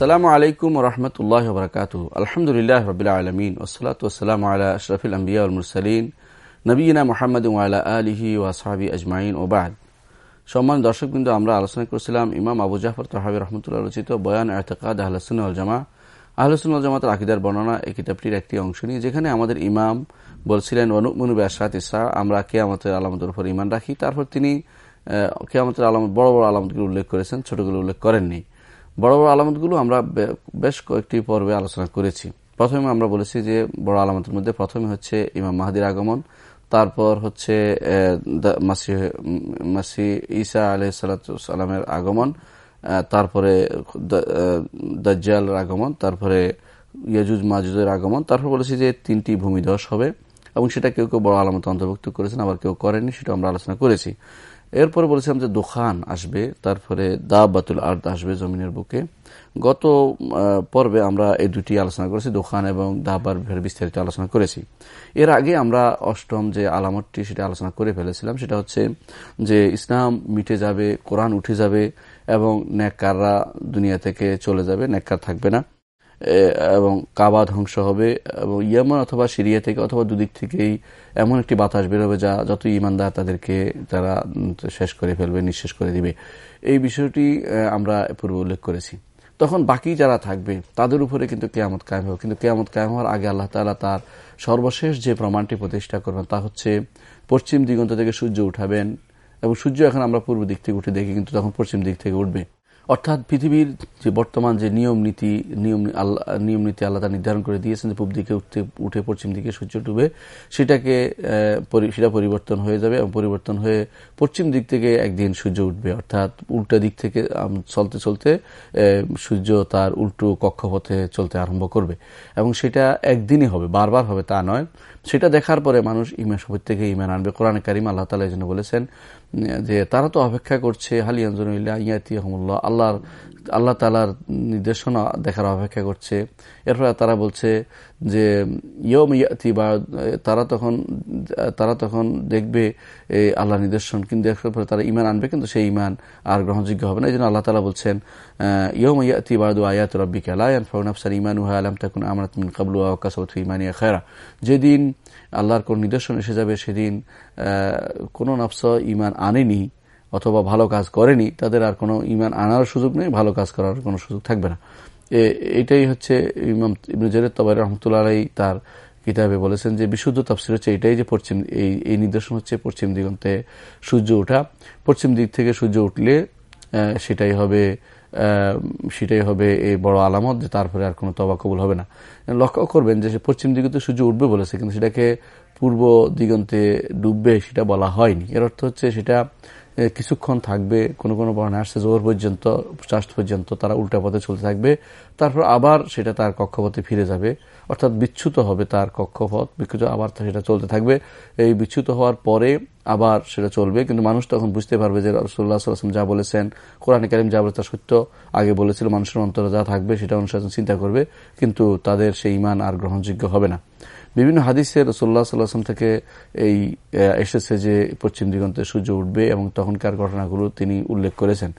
আসসালামু আলাইকুম রহমতুল্লাহ বরকাত আলহামদুলিল্লাহ রবিল আলমিন ওসলাত ওসালাম আলা আশরফিল আম্বিয়া মুরসালিন নবীনা মোহাম্মদ ওয়ালা আলিহি ওয়াসাবি আজমাইন ওবাদ সম্মান দর্শকবৃন্দ, আমরা আলোচনা করেছিলাম ইমাম আবু জাফর তহাবি রহমতুল্লাহ রচিত বয়ান এতেকাদ আহলসুল জামা আহলসুল জামাতের আকিদার বর্ণনা এই কিতাবটির একটি অংশ নিয়ে, যেখানে আমাদের ইমাম বলছিলেন অনুমনু ব্যাসাত ইসা আমরা কেয়ামতের আলামতের উপর ইমান রাখি। তারপর তিনি কেয়ামতের আলামত, বড় বড় আলামতগুলো উল্লেখ করেছেন, ছোটগুলো উল্লেখ করেননি। বড় বড় আলামতগুলো আমরা বেশ কয়েকটি পর্বে আলোচনা করেছি। প্রথমে আমরা বলেছি যে, বড় আলামতের মধ্যে প্রথমে হচ্ছে ইমাম মাহাদির আগমন, তারপর হচ্ছে মাসি ঈসা আলহ সালামের আগমন তারপরে দাজ্জালের আগমন, তারপরে ইয়াজুজ মাজুজের আগমন, তারপর বলেছি যে তিনটি ভূমিধস হবে, এবং সেটা কেউ কেউ বড় আলামত অন্তর্ভুক্ত করেছেন, আবার কেউ করেনি সেটা আমরা আলোচনা করেছি। এরপরে বলেছিলাম যে দোকান আসবে, তারপরে দা বাতুল আর্দ আসবে জমিনের বুকে। গত পর্বে আমরা এই দুটি আলোচনা করেছি দোকান এবং দাবার বিস্তারিত আলোচনা করেছি। এর আগে আমরা অষ্টম যে আলামতটি সেটা আলোচনা করে ফেলেছিলাম, সেটা হচ্ছে যে ইসলাম মিটে যাবে, কোরআন উঠে যাবে এবং নেককাররা দুনিয়া থেকে চলে যাবে নেককার থাকবে না। এবং কাবা ধ্বংস হবে, এবং ইয়ামন অথবা সিরিয়া থেকে অথবা দুদিক থেকেই এমন একটি বাতাস বেরোবে যা যত ইমানদার তাদেরকে তারা শেষ করে ফেলবে, নিঃশেষ করে দিবে। এই বিষয়টি আমরা পূর্বে উল্লেখ করেছি। তখন বাকি যারা থাকবে, তাদের উপরে কিন্তু কেয়ামত কায়েম হবে। কিন্তু কেয়ামত কায়েম হওয়ার আগে আল্লাহ তালা তার সর্বশেষ যে প্রমাণটি প্রতিষ্ঠা করবেন, তা হচ্ছে পশ্চিম দিগন্ত থেকে সূর্য উঠাবেন, এবং সূর্য এখন আমরা পূর্ব দিক থেকে উঠে দেখি, কিন্তু তখন পশ্চিম দিক থেকে উঠবে। অর্থাৎ পৃথিবীর যে বর্তমান যে নিয়ম নীতি, নিয়ম নিয়ম নীতি আল্লাহ নির্ধারণ করে দিয়েছেন যে পূব দিকে উঠতে, উঠে পশ্চিম দিকে সূর্য ডুবে, সেটাকে সেটা পরিবর্তন হয়ে যাবে এবং পরিবর্তন হয়ে পশ্চিম দিক থেকে একদিন সূর্য উঠবে। অর্থাৎ উল্টা দিক থেকে চলতে চলতে সূর্য তার উল্টো কক্ষপথে চলতে আরম্ভ করবে। এবং সেটা একদিনই হবে, বারবার হবে তা নয়। সেটা দেখার পরে মানুষ ইমান সবর থেকে ইমান আনবে। কোরআন কারিম আল্লাহ তালা এই জন্য বলেছেন যে তারা তো অপেক্ষা করছে হালিয়ানজনুল্লাহ ইয়াতি হমুল্লাহ আল্লাহর আল্লাহ তালার নির্দেশনা দেখার অপেক্ষা করছে। এরপরে তারা বলছে যে ইয়ম ইয়াতি বা, তারা তখন তারা তখন দেখবে আল্লাহ নিদর্শন। কিন্তু দেখার পরে তারা ইমান আনবে, কিন্তু সেই ইমান আর গ্রহণযোগ্য হবে না। এই জন্য আল্লাহ তালা বলছেন ইয়ম ইয়াতি বাদু আয়াত রব্বিক আলায়ান ফাউনাফসার ইমানুহা আলাম তখন আমরাত মিন কাবলু আকাশত ইমানিয়া খেরা যেদিন আল্লাহর কোন নিদর্শন এসে যাবে, সেদিন কোনো নফস ইমান আনেনি। অথবা ভালো কাজ করেনি, তাদের আর কোনো ইমান আনার সুযোগ নেই, ভালো কাজ করার কোনো সুযোগ থাকবে না। এটাই হচ্ছে ইমাম ইবনে জেরেদ তবাই রহমতুল্লাহ আলাই তার কিতাবে বলেছেন যে বিশুদ্ধ তাফসির হচ্ছে এটাই যে পশ্চিম, এই এই নিদর্শন হচ্ছে পশ্চিম দিগন্তে সূর্য ওঠা। পশ্চিম দিক থেকে সূর্য উঠলে সেটাই হবে সেটাই হবে এই বড় আলামত যে তারপরে আর কোনো তবা কবুল হবে না। লক্ষ্য করবেন যে পশ্চিম দিগন্তে সূর্য উঠবে বলেছে, কিন্তু সেটাকে পূর্ব দিগন্তে ডুববে সেটা বলা হয়নি। এর অর্থ হচ্ছে সেটা কিছুক্ষণ থাকবে, কোনো কোনো বর্ণে আসছে জোর পর্যন্ত চাষ পর্যন্ত তারা উল্টা পথে চলতে থাকবে। তারপর আবার সেটা তার কক্ষপথে ফিরে যাবে। অর্থাৎ বিচ্যুত হবে তার কক্ষপথ বিচ্যুত আবার সেটা চলতে থাকবে। এই বিচ্ছুত হওয়ার পরে আবার সেটা চলবে। কিন্তু মানুষ তখন বুঝতে পারবে যে রসুল্লাহ সাল্লাম যা বলেছেন, কোরআন কারিম যা বলে তা সত্য। আগে বলেছিল মানুষের অন্তরে যা থাকবে সেটা অনুশাসন চিন্তা করবে, কিন্তু তাদের সেই ইমান আর গ্রহণযোগ্য হবে না। বিভিন্ন হাদিসের রসোল্লা সাল্লাহাম থেকে এই এসেছে যে পশ্চিম দিগন্তে সূর্য উঠবে এবং তখনকার ঘটনাগুলো তিনি উল্লেখ করেছেন।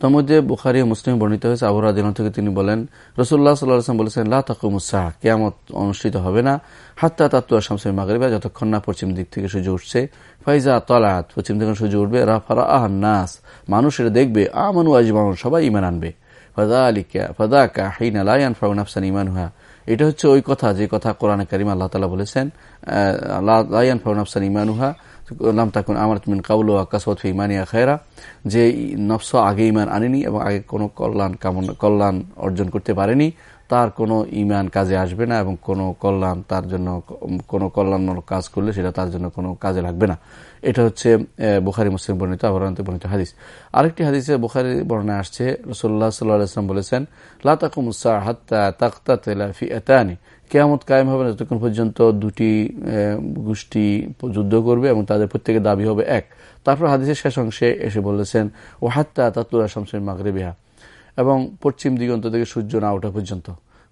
তার মধ্যে বুখারি মুসলিম বর্ণিত হয়েছে আবহাওয়া দিন থেকে তিনি বলেন রসুল্লাহ সাল্লাহাম বলেছেন, লা তাকুমুসাহ কেয়ামত অনুষ্ঠিত হবে না। হাত্তা তাত্তুয়া শামসের মাগরিবা, যতক্ষণ না পশ্চিম দিক থেকে সূর্য উঠছে। ফাইজা তলাত পশ্চিম দিকে সূর্য উঠবে রাফারা আহান নাস মানুষ এটা দেখবে, আমানু আজমানুন সবাই ইমান আনবে। ফদা আলিকা ফদা কা হাইনা ফাউন আফসান ইমান এটা হচ্ছে ওই কথা, যে কথা কোরআন করিম আল্লাহ তালা বলেছেন লায়ান ফাউন আফসান ইমানুহা তাকুন আমার মিন কাউল আকাশত খেরা যে নফস আগে ইমান আনেনি এবং আগে কোনো কল্যাণ কামনা কল্যাণ অর্জন করতে পারেনি তার কোনো ইমান কাজে আসবে না এবং কোনো কল্যাণ তার জন্য কোনো কল্যাণমূলক কাজ করলে সেটা তার জন্য কোনো কাজে লাগবে না। এটা হচ্ছে বুখারি, মুসলিম বর্ণিত আবরণতে বর্ণিত হাদিস। আরেকটি হাদিসে বুখারি বর্ণায় আসছে রসোল্লা সাল্লাহাম বলেছেন লাতাকুমুসা হাত্তা তাক্তা তেলাফি এতানি কেয়ামত কায়েম হবে না যতক্ষণ পর্যন্ত দুটি গোষ্ঠী যুদ্ধ করবে এবং তাদের প্রত্যেকের দাবি হবে এক। তারপর হাদিসের শেষ অংশে এসে বলেছেন ও হাত্তা তাতুরা শামসের মাগরে বিহা এবং পশ্চিম দিগন্ত থেকে সূর্য না ওঠা পর্যন্ত।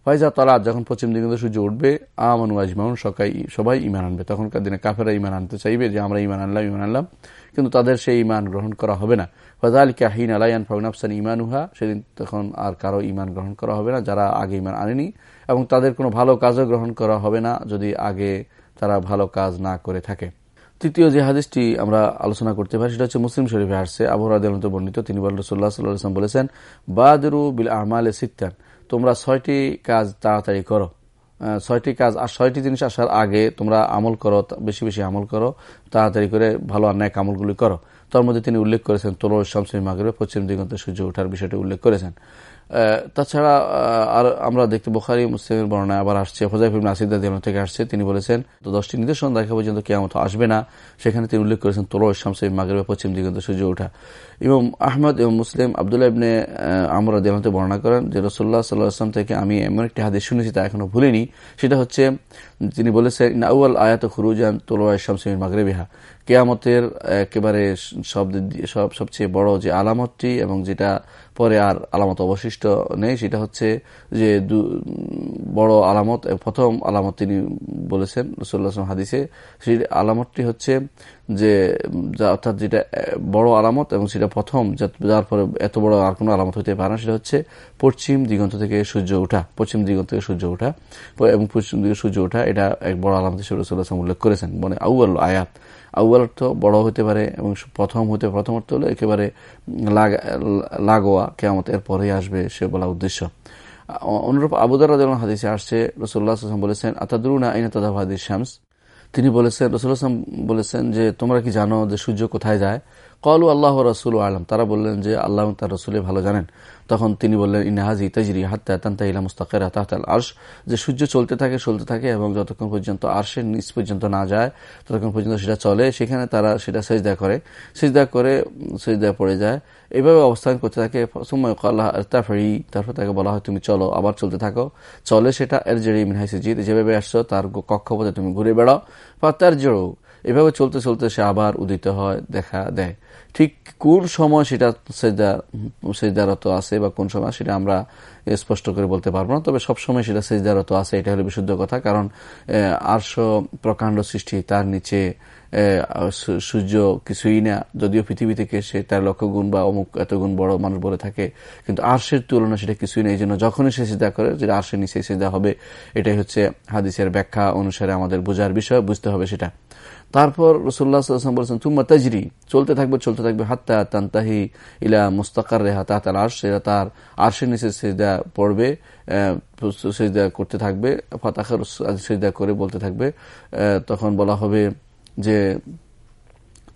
ফয়জা তলাত, যখন পশ্চিম দিকে সূর্য উঠবে, আমানু আজমাউন, সকাই সবাই ইমান আনবে। তখনকার দিনে কাফেরা ইমান আনতে চাইবে যে, আমরা ইমান আনলাম ইমান আনলাম। কিন্তু তাদের সেই ইমান গ্রহণ করা হবে না। ফজালিকা হিন আলাইয়ান ফাউনাফসান ইমানুহা সেদিন তখন আর কারও ইমান গ্রহণ করা হবে না, যারা আগে ইমান আনেনি। এবং তাদের কোনো ভালো কাজও গ্রহণ করা হবে না, যদি আগে তারা ভালো কাজ না করে থাকে। তৃতীয় যে হাদিসটি আমরা আলোচনা করতে পারি, সেটা হচ্ছে মুসলিম শরীফে আসছে। আবহাওয়া বর্ণিত, তিনি বলেন রসুল্লাহ সাল্লাম বলেছেন, বাদরু বিল আমালে সিত্তান। তোমরা ছয়টি কাজ তাড়াতাড়ি করো। ছয়টি কাজ আর ছয়টি জিনিস আসার আগে তোমরা আমল করো বেশি বেশি আমল করো, তাড়াতাড়ি করে ভালো অন্যায় আমলগুলি করো। তার মধ্যে তিনি উল্লেখ করেছেন, তোলর শামসুল মাগরে পশ্চিম দিগন্তে সূর্য ওঠার বিষয়টি উল্লেখ করেছেন। তাছাড়া আর আমরা দেখতে বোখারি মুসলিমের বর্ণায় আবার আসছে। হোজাইফিম নাসিদা দিন থেকে আসছে। তিনি বলেছেন, তো দশটি নির্দেশন দেখা পর্যন্ত কেমন আসবে না। সেখানে তিনি উল্লেখ করেছেন তোলর শামসুল মাগরে পশ্চিম দিগন্তে সূর্য ওঠা। এবং আহমদ এবং মুসলিম আবদুল্লাহ ইবনে আমরা দিনতে বর্ণনা করেন যে রসোল্লা সাল্লাহ আসলাম থেকে আমি এমন একটি হাদিস শুনেছি, তা এখনও ভুলিনি। সেটা হচ্ছে, তিনি বলেছেন নাউল আয়াত খুরুজান তোলোয়া শামসুল মাগরে বিহা কেয়ামতের একেবারে সব, সবচেয়ে বড় যে আলামতটি এবং যেটা পরে আর আলামত অবশিষ্ট নেই। সেটা হচ্ছে যে বড় আলামত, প্রথম আলামত তিনি বলেছেন রসুল্লাহ হাদিসে। সেই আলামতটি হচ্ছে যে অর্থাৎ যেটা বড় আলামত এবং সেটা প্রথম যার পরে এত বড় আর কোনো আলামত হতে পারে না, সেটা হচ্ছে পশ্চিম দিগন্ত থেকে সূর্য ওঠা, পশ্চিম দিগন্ত থেকে সূর্য ওঠা এবং পশ্চিম দিকে সূর্য ওঠা, এটা এক বড় আলামত হিসেবে রসুল্লাহ উল্লেখ করেছেন। মানে আউ্ল আয়াত। আউ্বাল অর্থ বড় হতে পারে এবং প্রথম হতে প্রথম অর্থ হলো একেবারে লাগোয়া কেমতের পরেই আসবে সে বলা উদ্দেশ্য। অনুরূপ আবুদার হাদিসে আসছে। রসুল্লাহ বলেছেন, আতাদুরুনা আইনা তাদা হাদিস শামস? তিনি বলেছেন রসুল আসলাম বলেছেন যে, তোমরা কি জানো যে সূর্য কোথায় যায়? কলু আল্লাহ রসুল আলম। তারা বললেন যে, আল্লাহ তার রসুলে ভালো জানেন। তখন তিনি বললেন ইনাহাজি তাজরি হাত্তা তান্তা ইলা মুস্তাকেরা তাহতাল আর্শ। যে সূর্য চলতে থাকে চলতে থাকে এবং যতক্ষণ পর্যন্ত আর্শের নিচ পর্যন্ত না যায়, ততক্ষণ পর্যন্ত সেটা চলে। সেখানে তারা সেটা সেজদা করে। সেজদা করে, সেজদা পড়ে যায়। এভাবে অবস্থান করতে থাকে। সময় আল্লাহ তাফারি তারপর তাকে বলা হয়, তুমি চলো, আবার চলতে থাকো। চলে সেটা এর জেড়ি মিনহাই সিজিদ। যেভাবে আসছো, তার কক্ষপথে তুমি ঘুরে বেড়াও। বা তার জেড়ো এভাবে চলতে চলতে সে আবার উদিত হয়, দেখা দেয়। ঠিক কোন সময় সেটা সেজদারত আছে বা কোন সময় সেটা আমরা স্পষ্ট করে বলতে পারব না। তবে সবসময় সেটা সেজদারত আছে, এটা হলো বিশুদ্ধ কথা। কারণ আর্শ প্রকাণ্ড সৃষ্টি তার নিচে সূর্য কিছুই না, যদিও পৃথিবী থেকে সে তার লক্ষ গুণ বা অমুক এত গুণ বড় মানুষ বলে থাকে, কিন্তু আর্শের তুলনা সেটা কিছুই নেই এই জন্য যখনই সে সিদ্ধা করে যেটা আর্শের নিচে সিদ্ধা হবে, এটাই হচ্ছে হাদিসের ব্যাখ্যা অনুসারে আমাদের বোঝার বিষয়, বুঝতে হবে সেটা। তারপর রসুল্লাহাম বলছেন তুম্মা তাজরি চলতে থাকবে চলতে থাকবে, হাত্তা তান্তাহি ইলা মুস্তাকার রেহা তা তার আর্শ তার আর্শের নিচে সেজদা পড়বে সেজদা করতে থাকবে, ফাতাখার সেজদা করে বলতে থাকবে তখন বলা হবে যে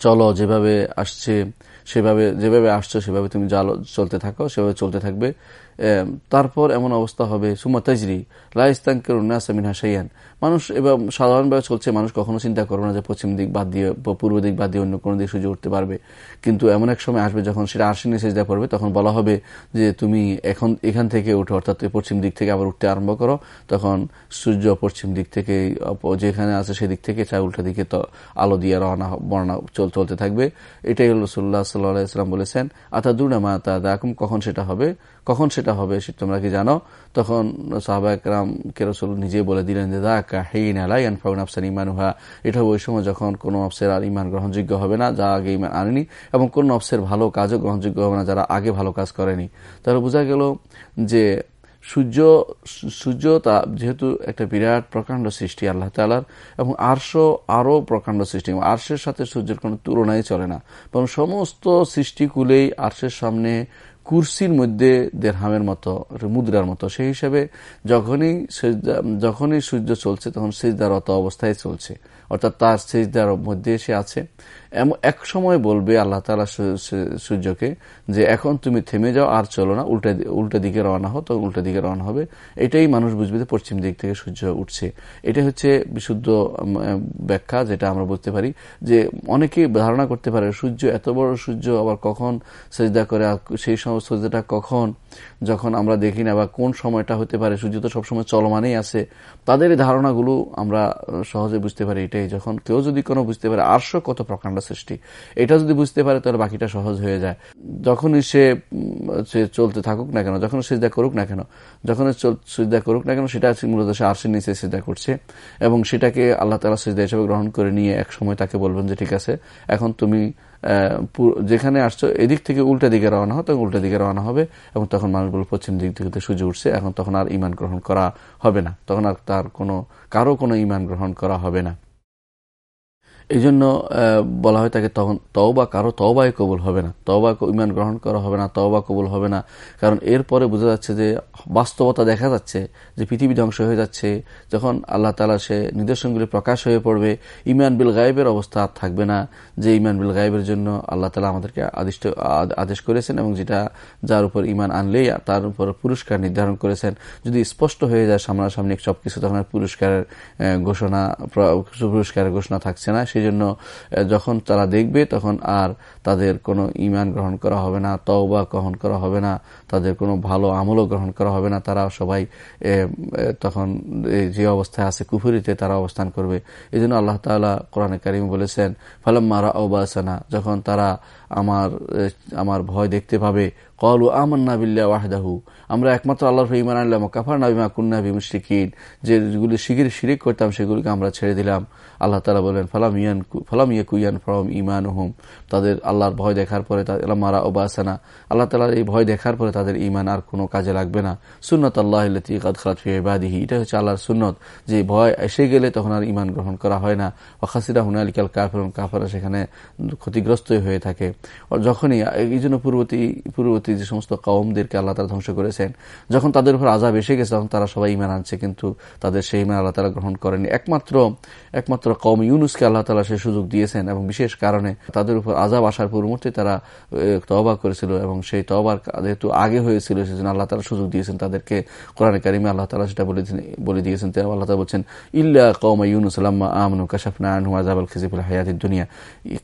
চলো যেভাবে আসছে সেভাবে যেভাবে আসছো সেভাবে তুমি চলতে থাকো সেভাবে চলতে থাকবে। তারপর এমন অবস্থা হবে সুমা তাজরি লাইস্তাঙ্কের উন্নাসামিনা সাইয়ান মানুষ এবার সাধারণভাবে চলছে, মানুষ কখনো চিন্তা করবে না যে পশ্চিম দিক বাদ দিয়ে পূর্ব দিক বাদ দিয়ে অন্য কোনো দিক সূর্য উঠতে পারবে। কিন্তু এমন এক সময় আসবে যখন সেটা আর্শি সেজদা পড়বে, তখন বলা হবে যে তুমি এখন, এখান থেকে উঠো, অর্থাৎ পশ্চিম দিক থেকে আবার উঠতে আরম্ভ করো। তখন সূর্য পশ্চিম দিক থেকে যেখানে আছে সেদিক থেকে চা উল্টা দিকে তো আলো দিয়ে রওনা, বর্ণা চল, চলতে থাকবে। এটাই হল সুল্লাহ সাল্লাহ ইসলাম বলেছেন আতা দুর্না মা তা কখন সেটা হবে? কখন সেটা হবে তোমরা কি জানো? তখন সাহবাকরাম কেরসুল নিজে বলে দিলেন যে দাকা হেইন আলাইন ফাউন আফসান ইমানুহা এটা ওই সময় যখন কোনো অফসের আর ইমান গ্রহণযোগ্য হবে না যা আগে ইমান আনেনি, এবং কোন অফসের ভালো কাজও গ্রহণযোগ্য হবে না, যারা আগে ভালো কাজ করেনি। তাহলে বোঝা গেল যে সূর্য সূর্য তা যেহেতু একটা বিরাট প্রকাণ্ড সৃষ্টি আল্লাহ তালার এবং আর্শ আরও প্রকাণ্ড সৃষ্টি আর্শের সাথে সূর্যের কোনো তুলনাই চলে না। এবং সমস্ত সৃষ্টিকুলেই আর্শের সামনে কুর্সির মধ্যে দেড়হামের মতো মুদ্রার মতো, সেই হিসাবে যখনই যখনই সূর্য চলছে তখন সেজদারত অবস্থায় চলছে। অর্থাৎ তার সেজদার মধ্যে এসে আছে। এমন এক সময় বলবে আল্লাহ তালা সূর্যকে যে, এখন তুমি থেমে যাও আর চলো না, উল্টা উল্টা দিকে রওনা হো তো উল্টা দিকে রওনা হবে। এটাই মানুষ বুঝবে যে, পশ্চিম দিক থেকে সূর্য উঠছে। এটা হচ্ছে বিশুদ্ধ ব্যাখ্যা, যেটা আমরা বুঝতে পারি যে, অনেকেই ধারণা করতে পারে সূর্য এত বড় সূর্য, আবার কখন সেজদা করে সেই সময় সজদাটা কখন, যখন আমরা দেখি না, বা কোন সময়টা হতে পারে, সূর্য তো সবসময় চলমানেই আছে। তাদের ধারণাগুলো আমরা সহজে বুঝতে পারি এটাই যখন কেউ যদি কোনো বুঝতে পারে আর্শ কত প্রকাণ্ড সৃষ্টি, এটা যদি বুঝতে পারে তাহলে বাকিটা সহজ হয়ে যায়। যখনই সে চলতে থাকুক না কেন যখন সিজদা করুক না কেন যখন সিজদা করুক না কেন, সেটা মূলত সে আর্শের নিচে সিজদা করছে এবং সেটাকে আল্লাহ তালা সিজদা হিসেবে গ্রহণ করে নিয়ে এক সময় তাকে বলবেন যে, ঠিক আছে, এখন তুমি যেখানে আসছো, এদিক থেকে উল্টা দিকে রওনা হয় তখন উল্টা দিকে রওনা হবে এবং তখন মানুষগুলো পশ্চিম দিক থেকে সূর্য উঠছে, এখন তখন আর ইমান গ্রহণ করা হবে না, তখন আর তার কোনো, কারও কোনো ইমান গ্রহণ করা হবে না। এই জন্য বলা হয় তাকে তখন তওবা কারও তওবাই কবুল হবে না। তওবা ইমান গ্রহণ করা হবে না, তওবা কবুল হবে না। কারণ এরপরে বোঝা যাচ্ছে যে, বাস্তবতা দেখা যাচ্ছে যে পৃথিবী ধ্বংস হয়ে যাচ্ছে। যখন আল্লাহ তালা সে নিদর্শনগুলি প্রকাশ হয়ে পড়বে, ইমান বিল গায়েবের অবস্থা আর থাকবে না, যে ইমান বিল গায়েবের জন্য আল্লাহ তালা আমাদেরকে আদিষ্ট আদেশ করেছেন এবং যেটা যার উপর ইমান আনলেই তার উপর পুরস্কার নির্ধারণ করেছেন। যদি স্পষ্ট হয়ে যায় সামনাসামনি সবকিছু, তখন পুরস্কারের ঘোষণা পুরস্কারের ঘোষণা থাকছে না। সেই জন্য যখন তারা দেখবে, তখন আর তাদের কোনো ইমান গ্রহণ করা হবে না, তওবা গ্রহণ করা হবে না। তাদের কোনো ভালো আমলও গ্রহণ করা হবে না। তারা সবাই তখন যে অবস্থায় আছে কুফুরিতে তারা অবস্থান করবে। এই জন্য আল্লাহ তালা কোরআনে কারিম বলেছেন ফালাম মারা ওবাসানা যখন তারা আমার আমার ভয় দেখতে পাবে কলু আমান্না বিল্লা ওয়াহদাহু আমরা একমাত্র আল্লাহর ইমান আল্লাহ কাফার নাবিমা কুন্না বিমুশরিকিন যেগুলি শিগির শিরিক করতাম সেগুলিকে আমরা ছেড়ে দিলাম। আল্লাহ তালা বলেন ফালাম ইয়ান, ফালাম ইয়া কুইয়ান ফরম ইমান হুম তাদের আল্লাহর ভয় দেখার পরে মারা ওবাসানা আল্লাহ তালার এই ভয় দেখার পরে তাদের ইমান আর কোনো কাজে লাগবে না। সুন্নত আল্লাহ কাদ এটা হচ্ছে আল্লাহর সুন্নত। যে ভয় এসে গেলে তখন আর ইমান গ্রহণ করা হয় না। ওখাসিরা হুনালিকাল কাফের কাফারা সেখানে ক্ষতিগ্রস্তই হয়ে থাকে। যখনই এই জন্য পূর্ববর্তী পূর্ববর্তী যে সমস্ত কওমদেরকে আল্লাহ তালা ধ্বংস করেছেন, যখন তাদের উপর আজাব এসে গেছে, তখন তারা সবাই ইমান আনছে। কিন্তু তাদের সেই ইমান আল্লাহ তালা গ্রহণ করেনি একমাত্র একমাত্র কম ইউনুসকে আল্লাহ তালা সে সুযোগ দিয়েছেন এবং বিশেষ কারণে তাদের উপর আজাব আসার পূর্বমূর্তে তারা তবা করেছিল এবং সেই তবার যেহেতু আগে হয়েছিল সেজন্য আল্লাহ তালা সুযোগ দিয়েছেন তাদেরকে কোরআন কারিমে আল্লাহ তালা সেটা বলে দিয়েছেন। আল্লাহ তালা বলছেন, ইল্লা কৌম ইউনুস আল্লাহ আমনু কাশাফনা আনহু আজাব আল খিজিবুল হায়াতির দুনিয়া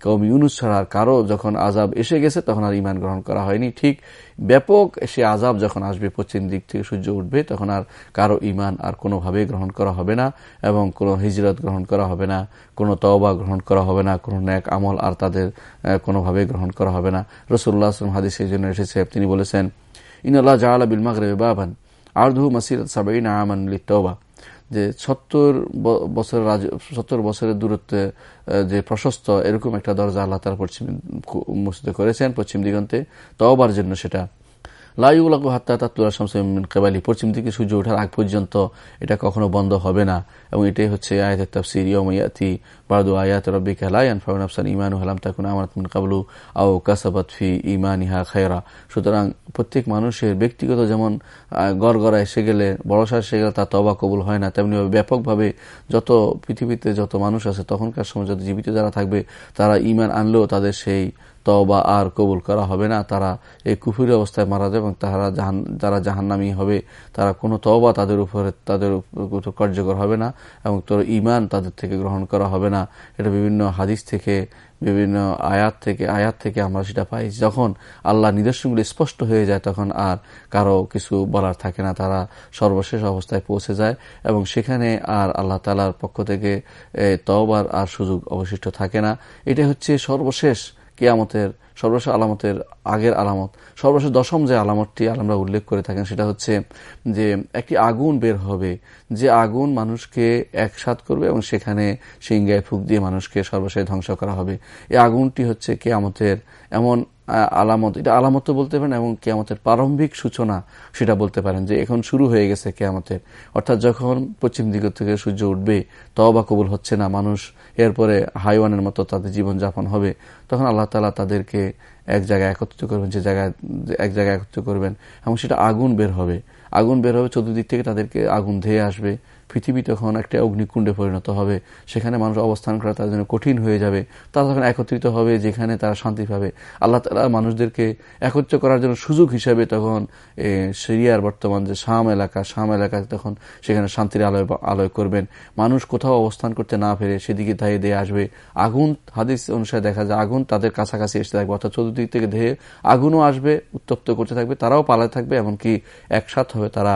কৌম ইউনুস ছাড়া কারও যখন আজাব এসে গেছে তখন আর ইমান গ্রহণ করা হয়নি। ঠিক ব্যাপক সে আজাব যখন আসবে, পশ্চিম দিক থেকে সূর্য উঠবে, তখন আর কারও ইমান আর কোনোভাবে গ্রহণ করা হবে না এবং কোনো হিজরত গ্রহণ করা হবে না, কোনো তওবা গ্রহণ করা হবে না, কোনো ন্যাক আমল আর তাদের কোনোভাবে গ্রহণ করা হবে না। রসুল্লাহ আসলাম হাদিস সেই জন্য এসেছে। তিনি বলেছেন ইনাল্লাহ জাহালা বিল মাগরে বাবান আর্ধু মাসির সাবাইন আমান লিতবা যে সত্তর বছরের সত্তর বছরের দূরত্বে যে প্রশস্ত এরকম একটা দরজা আল্লাহ তারা পশ্চিম মসজিদে করেছেন পশ্চিম দিগন্তে, তওবার জন্য সেটা লাইউলাকু হাত্তা তাত্তুরা শামসমিন কেবালি পশ্চিম দিকে সূর্য ওঠার আগ পর্যন্ত এটা কখনো বন্ধ হবে না। এবং এটাই হচ্ছে আয়াতের তাফসির ইয়মায়াতি বারদু আয়াত রব্বিকা লায়ান ফাউন আফসান ইমানু হালাম তাকুন মিন কাবলু আও কাসাবাত ফি ইমানিহা খায়রা। সুতরাং প্রত্যেক মানুষের ব্যক্তিগত যেমন গড়গড়া এসে গেলে বড়সা এসে গেলে তা তবা কবুল হয় না, তেমনি ব্যাপকভাবে যত পৃথিবীতে যত মানুষ আছে, তখনকার সময় যত জীবিত যারা থাকবে, তারা ইমান আনলেও তাদের সেই তবা আর কবুল করা হবে না। তারা এই কুফুরি অবস্থায় মারা যাবে এবং তারা জাহান যারা জাহান্নামি হবে, তারা কোনো তবা তাদের উপরে তাদের কার্যকর হবে না এবং তোর ইমান তাদের থেকে গ্রহণ করা হবে না। এটা বিভিন্ন হাদিস থেকে, বিভিন্ন আয়াত থেকে আয়াত থেকে আমরা সেটা পাই। যখন আল্লাহ নিদর্শনগুলি স্পষ্ট হয়ে যায়, তখন আর কারও কিছু বলার থাকে না। তারা সর্বশেষ অবস্থায় পৌঁছে যায় এবং সেখানে আর আল্লাহ তালার পক্ষ থেকে তওবার আর সুযোগ অবশিষ্ট থাকে না। এটা হচ্ছে সর্বশেষ কেয়ামতের সর্বশেষ আলামতের আগের আলামত। সর্বশেষ দশম যে আলামতটি আমরা উল্লেখ করে থাকেন, সেটা হচ্ছে যে একটি আগুন বের হবে। যে আগুন মানুষকে একসাথ করবে এবং সেখানে সিংগায় ফুক দিয়ে মানুষকে সর্বশেষ ধ্বংস করা হবে। এই আগুনটি হচ্ছে কেয়ামতের এমন আলামত। এটা আলামত বলতে পারেন এবং কেয়ামতের প্রারম্ভিক সূচনা সেটা বলতে পারেন যে এখন শুরু হয়ে গেছে কেয়ামতের। অর্থাৎ যখন পশ্চিম দিক থেকে সূর্য উঠবে তবা কবুল হচ্ছে না, মানুষ এরপরে হাইওয়ানের মতো তাদের জীবনযাপন হবে। তখন আল্লাহ তালা তাদেরকে it এক জায়গায় একত্রিত করবেন, যে জায়গায়, এক জায়গায় একত্রিত করবেন, এবং সেটা আগুন বের হবে। আগুন বের হবে চতুর্দিক থেকে তাদেরকে আগুন ধেয়ে আসবে। পৃথিবী তখন একটা অগ্নিকুণ্ডে পরিণত হবে। সেখানে মানুষ অবস্থান করা তার জন্য কঠিন হয়ে যাবে। তারা তখন একত্রিত হবে যেখানে তারা শান্তি পাবে। আল্লাহ তালা মানুষদেরকে একত্র করার জন্য সুযোগ হিসেবে তখন সিরিয়ার বর্তমান যে শাম এলাকা শাম এলাকা তখন সেখানে শান্তির আলোয় আলোয় করবেন। মানুষ কোথাও অবস্থান করতে না পেরে সেদিকে ধাইয়ে দিয়ে আসবে। আগুন, হাদিস অনুসারে দেখা যায় আগুন তাদের কাছাকাছি এসে থাকবে, অর্থাৎ চতুর্দিক থেকে ধেয়ে আগুনও আসবে, উত্তপ্ত করতে থাকবে, তারাও পালাতে থাকবে, এমনকি একসাথ হবে তারা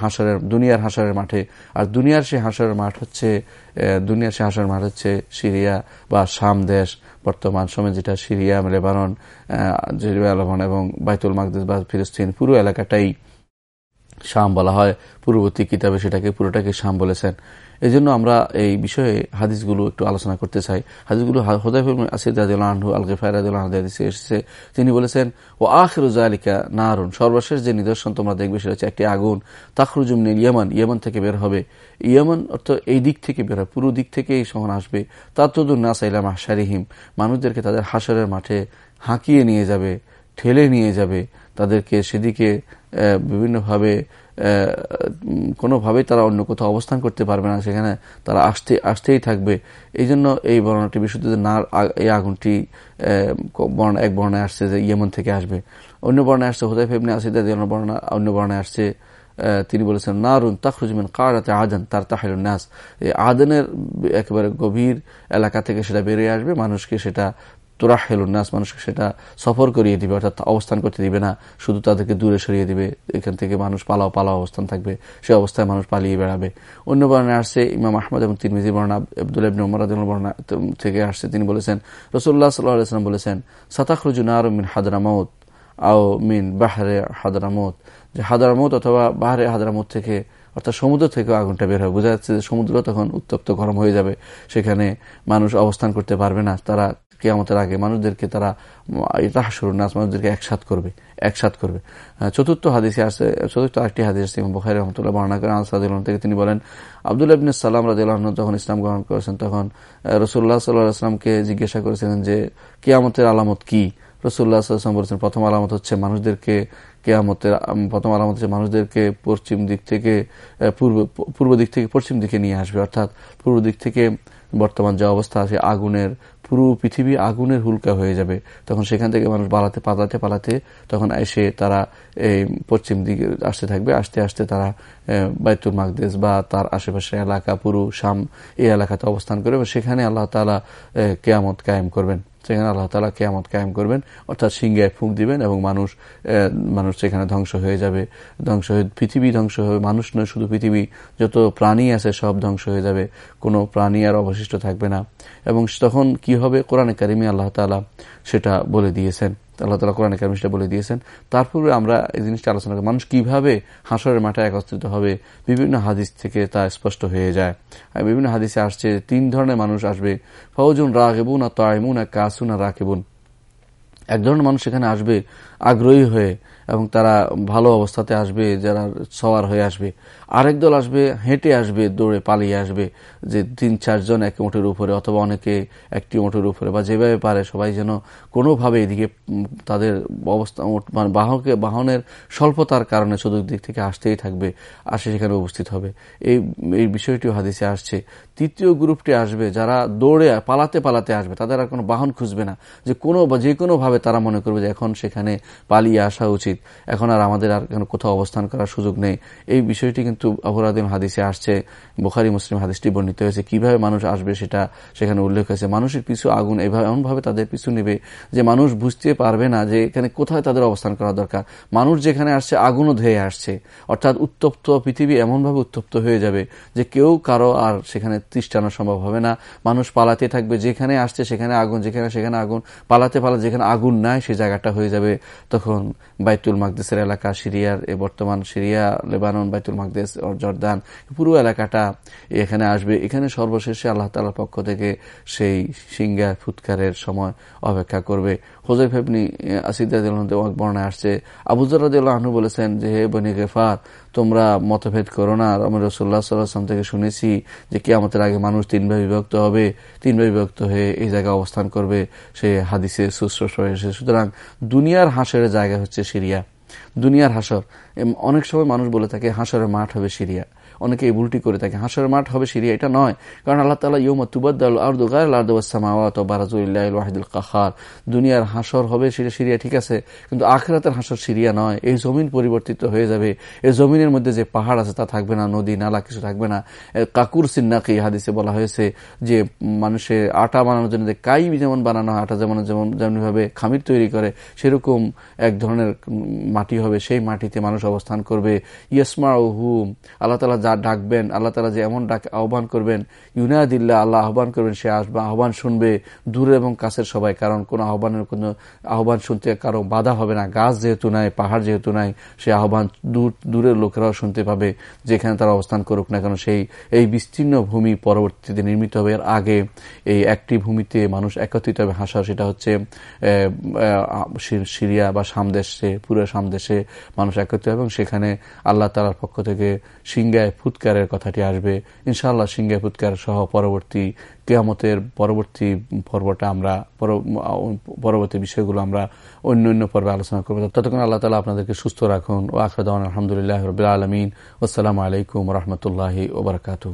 হাঁসরের, দুনিয়ার হাঁসরের মাঠে। আর দুনিয়ার সে হাঁসরের মাঠ হচ্ছে দুনিয়ার সে হাঁসরের মাঠ হচ্ছে সিরিয়া বা শাম দেশ। বর্তমান সময় যেটা সিরিয়া, লেবানন লেবানন এবং বাইতুল মাকদিস বা ফিলিস্তিন, পুরো এলাকাটাই শাম বলা হয়। পূর্ববর্তী কিতাবে সেটাকে, পুরোটাকে শাম বলেছেন। এই জন্য আমরা এই বিষয়ে হাদিসগুলো একটু আলোচনা করতে চাই। হাদিসগুলো হোদাইফুল এসেছে। তিনি বলেছেন ও আখরুজা আলিকা নারুন। সর্বশেষ যে নিদর্শন তোমরা দেখবে সেটা হচ্ছে একটি আগুন। তাখরুজুমনি ইয়ামান ইয়ামান থেকে বের হবে। ইয়ামান অর্থ এই দিক থেকে বের হয় পুরো দিক থেকে এই সহন আসবে তাতুদুল নাসাইলাম আশারিহিম মানুষদেরকে তাদের হাসরের মাঠে হাঁকিয়ে নিয়ে যাবে, ঠেলে নিয়ে যাবে। তাদেরকে সেদিকে বিভিন্নভাবে কোনোভাবেই তারা অন্য কোথাও অবস্থান করতে পারবে না, সেখানে তারা আসতে, আসতেই থাকবে। এই জন্য এই বর্ণাটি বিশুদ্ধ না এই আগুনটি এক বর্ণায় আসছে যে ইয়েমন থেকে আসবে। অন্য বর্ণায় আসছে হোদাই ফেবনে আসিদা বর্ণা অন্য বর্ণায় আসছে তিনি বলেছেন, নারুন তাখরুজমিন কারাতে আদান তার তাহের নাস। এই আদানের একেবারে গভীর এলাকা থেকে সেটা বেরিয়ে আসবে, মানুষকে সেটা তোরা নাস, মানুষকে সেটা সফর করিয়ে দিবে, অর্থাৎ অবস্থান করতে দিবে না, শুধু তাদেরকে দূরে সরিয়ে দিবে, এখান থেকে মানুষ পালাও পালাও অবস্থান থাকবে, সে অবস্থায় মানুষ পালিয়ে বেড়াবে। অন্য বর্ণে আসছে ইমাম আহমদ এবং তিরমিজি বর্ণা, আব্দুল ইবনে বর্ণা থেকে আসছে, তিনি বলেছেন রসুল্লাহ সাল্লাহাম বলেছেন সাতাখরুজুন আর মিন হাদরামত আও মিন বাহারে হাদরামত যে হাদরামত অথবা বাহারে হাদরামত থেকে অর্থাৎ সমুদ্র থেকে আগুনটা বের হয়। বোঝা যাচ্ছে যে সমুদ্র তখন উত্তপ্ত, গরম হয়ে যাবে। সেখানে মানুষ অবস্থান করতে পারবে না। তারা কেয়ামতের আগে মানুষদেরকে তারা তাহাসুর নাস, মানুষদেরকে একসাথ করবে একসাথ করবে। চতুর্থ হাদিসে আসছে চতুর্থ আরেকটি হাদিস এবং বখারি রহমতুল্লাহ বর্ণনা করেন আনসাদুল্লাহ থেকে তিনি বলেন আব্দুল ইবিন সাল্লাম রাজিউল্লাহ যখন ইসলাম গ্রহণ করেছেন, তখন রসুল্লাহ সাল্লাহ আসলামকে জিজ্ঞাসা করেছিলেন যে, কেয়ামতের আলামত কি? রসুল্লাহ সাল্লাম বলেছেন, প্রথম আলামত হচ্ছে মানুষদেরকে কেয়ামতের, প্রথম আলামত হচ্ছে মানুষদেরকে পশ্চিম দিক থেকে পূর্ব পূর্ব দিক থেকে পশ্চিম দিকে নিয়ে আসবে। অর্থাৎ পূর্ব দিক থেকে বর্তমান যে অবস্থা আছে, আগুনের, পুরো পৃথিবী আগুনের হুলকা হয়ে যাবে। তখন সেখান থেকে মানুষ পালাতে পালাতে পালাতে তখন এসে তারা এই পশ্চিম দিকে আসতে থাকবে। আসতে আসতে তারা বাইতুল মাকদেশ বা তার আশেপাশে এলাকা, পুরো শাম এই এলাকাতে অবস্থান করবে সেখানে আল্লাহ তালা কেয়ামত কায়েম করবেন। সেখানে আল্লাহ তালা কেয়ামত কায়েম করবেন। অর্থাৎ সিংহায় ফুঁক দিবেন এবং মানুষ মানুষ সেখানে ধ্বংস হয়ে যাবে। ধ্বংস হয়ে, পৃথিবী ধ্বংস হবে। মানুষ নয়, শুধু পৃথিবী। যত প্রাণী আছে সব ধ্বংস হয়ে যাবে। কোনো প্রাণী আর অবশিষ্ট থাকবে না। এবং তখন কি হবে? কোরআনে কারিমি আল্লাহ তালা সেটা বলে দিয়েছেন। আল্লাহ তালা কোরআন কারিমিসটা বলে দিয়েছেন। তারপরে আমরা এই জিনিসটা আলোচনা করি মানুষ কীভাবে হাঁসরের মাঠে একত্রিত হবে, বিভিন্ন হাদিস থেকে তা স্পষ্ট হয়ে যায়। বিভিন্ন হাদিসে আসছে তিন ধরনের মানুষ আসবে। ফৌজুন রাগেবুন আর তাইমুন আর কাসুন আর রাকেবুন। এক ধরনের মানুষ সেখানে আসবে আগ্রহী হয়ে এবং তারা ভালো অবস্থাতে আসবে, যারা সওয়ার হয়ে আসবে। আরেক দল আসবে, হেঁটে আসবে, দৌড়ে পালিয়ে আসবে, যে তিন চারজন এক মোটের উপরে অথবা অনেকে একটি মোটের উপরে বা যেভাবে পারে, সবাই যেন কোনোভাবে এদিকে তাদের অবস্থা মানে বাহকে, বাহনের স্বল্পতার কারণে চতুর্দিক থেকে আসতেই থাকবে, আসে সেখানে উপস্থিত হবে। এই এই বিষয়টিও হাদিসে আসছে। তৃতীয় গ্রুপটি আসবে, যারা দৌড়ে, পালাতে পালাতে আসবে, তাদের আর কোনো বাহন খুঁজবে না। যে কোনো বা যে কোনোভাবে তারা মনে করবে যে এখন সেখানে পালিয়ে আসা উচিত। এখন আর আমাদের আর কোথাও অবস্থান করার সুযোগ নেই। এই বিষয়টি কিন্তু অপরাধীন হাদিসে আসছে, বোখারি, মুসলিম হাদিসটি বর্ণিত হয়েছে। কীভাবে মানুষ আসবে সেটা সেখানে উল্লেখ হয়েছে। মানুষের পিছু আগুন এভাবে এমনভাবে তাদের পিছু নেবে যে মানুষ বুঝতে পারবে না যে এখানে কোথায় তাদের অবস্থান করা দরকার। মানুষ যেখানে আসছে, আগুনও ধেয়ে আসছে। অর্থাৎ উত্তপ্ত পৃথিবী এমনভাবে উত্তপ্ত হয়ে যাবে যে কেউ কারও আর সেখানে তৃষ্টানো সম্ভব হবে না। মানুষ পালাতে থাকবে যেখানে আসছে সেখানে আগুন, যেখানে সেখানে আগুন, পালাতে পালাতে যেখানে আগুন নাই সে জায়গাটা হয়ে যাবে। তখন বাইতুল মাকদেসের এলাকা, সিরিয়ার, এ বর্তমান সিরিয়া, লেবানন, বাইতুল মাকদেস জর্দান পুরো এলাকাটা এখানে আসবে। এখানে সর্বশেষে আল্লাহ তালার পক্ষ থেকে সেই সিঙ্গা ফুৎকারের সময় অপেক্ষা করবে। হোজেফ হেবনি আসিদাদ বর্ণায় আসছে আবুজর আহনু বলেছেন যে, হে বনি গেফার, তোমরা মতভেদ করো না। আমি রসুল্লাহ সাল্লাহাম থেকে শুনেছি যে কি আমাদের আগে মানুষ তিনভাবে বিভক্ত হবে। তিনভাবে বিভক্ত হয়ে এই জায়গায় অবস্থান করবে। সে হাদিসে সুশ্রস হয়েছে। সুতরাং দুনিয়ার হাঁসের জায়গা হচ্ছে সিরিয়া। দুনিয়ার হাসর। অনেক সময় মানুষ বলে থাকে হাসরের মাঠ হবে সিরিয়া। অনেকে এই ভুলটি করে থাকে। হাসরের মাঠ হবে সিরিয়া, এটা নয়। কারণ আল্লাহ তালা ইউমা তুবাদ্দাল আর্দু গায়ের আর্দামাওয়াত বারাজুল্লাহ ওয়াহিদুল কাহার। দুনিয়ার হাসর হবে সেটা সিরিয়া, ঠিক আছে। কিন্তু আখরাতের হাসর সিরিয়া নয়। এই জমিন পরিবর্তিত হয়ে যাবে। এই জমিনের মধ্যে যে পাহাড় আছে তা থাকবে না, নদী, নালা কিছু থাকবে না। কাকুর সিন্নাকে হাদিসে বলা হয়েছে যে মানুষের আটা বানানোর জন্য কাই যেমন বানানো হয়, আটা যেমন যেমন, যেমনভাবে খামির তৈরি করে, সেরকম এক ধরনের মাটি হবে। সেই মাটিতে মানুষ অবস্থান করবে। ইয়সমা হু আল্লাহ তালা ডাকবেন, আল্লাহ তালা যে এমন ডাক আহ্বান করবেন ইউনাদিল্লা আল্লাহ আহ্বান করবেন, সে আসবে আহ্বান শুনবে দূরে এবং কাছের সবাই। কারণ কোন আহ্বানের কোনো আহ্বান শুনতে কারও বাধা হবে না। গাছ যেহেতু নাই, পাহাড় যেহেতু নাই, সে আহ্বান দূর দূরের লোকেরাও শুনতে পাবে, যেখানে তারা অবস্থান করুক না কেন। সেই এই বিস্তীর্ণ ভূমি পরবর্তীতে নির্মিত হবে। এর আগে এই একটি ভূমিতে মানুষ একত্রিত হবে। হাসা সেটা হচ্ছে সিরিয়া বা সামদেশে পুরো সামদেশে মানুষ একত্রিত এবং সেখানে আল্লাহ তালার পক্ষ থেকে সিংগায় ফুৎকারের কথাটি আসবে। ইনশাআল্লাহ সিংহে ফুৎকার সহ পরবর্তী কেয়ামতের পরবর্তী পর্বটা আমরা পরবর্তী বিষয়গুলো আমরা অন্য অন্য পর্বে আলোচনা করব। ততক্ষণ আল্লাহ তালা আপনাদেরকে সুস্থ রাখুন। ও আখরদান আলহামদুলিল্লাহ রবিল আলমিন। আসসালামু আলাইকুম রহমতুল্লাহি ওবরাকাতু